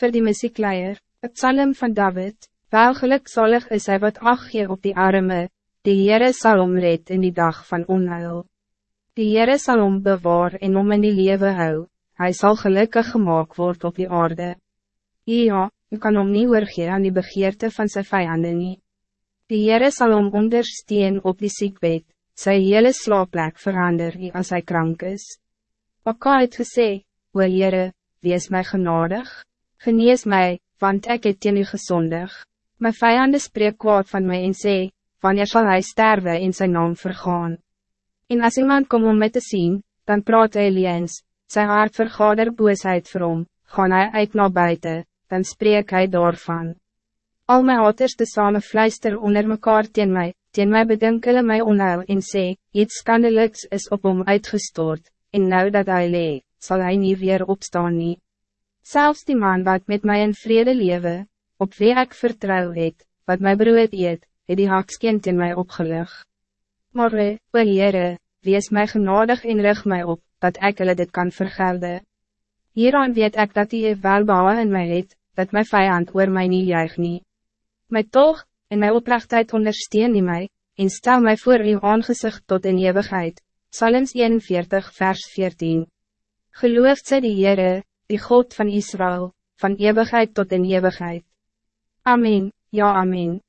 Voor die muziekleier, het psalm van David, wel gelukzalig is hij wat acht gee op die arme, die Heere sal omred in die dag van onheil. Die Heere sal om bewaar en om in die lewe hou, hij zal gelukkig gemaakt worden op die aarde. Ja, u kan om niet oorgee aan die begeerte van zijn vijanden nie. Die Heere sal om ondersteun op die ziekbed, sy hele slaapplek verander hy als hij krank is. Akka het gesê, o Heere, wees mij genadig, genees mij, want ik het teen u gezondig. Mijn vijanden spreek kwaad van mij en sê, wanneer zal hij sterven in zijn naam vergaan. En als iemand kom om mij te zien, dan praat hy liens, sy hart vergader boosheid vir hom, gaan hy uit na buiten, dan spreek hy daarvan. Al my haters te same fluister onder mekaar teen my, teen my bedink hulle my onheil en sê, iets skandeliks is op hom uitgestort, en nou dat hy lee, sal hy nie weer opstaan nie. Zelfs die man wat met mij in vrede lewe, op wie ik vertrouw het, wat my brood eet, het die hakskind in mij opgelug. Maar, o Heere, wees mij genadig en rig mij op, dat ik hulle dit kan vergelden. Hieraan weet ik dat die welbouwen in mij het, dat mijn vijand oor mij niet juig nie. My toch, en mijn oprechtheid ondersteun die mij, en stel mij voor uw aangezicht tot in eeuwigheid. Psalms 41 vers 14 Gelooft sy die Heere, die God van Israël, van eeuwigheid tot in eeuwigheid. Amen, ja amen.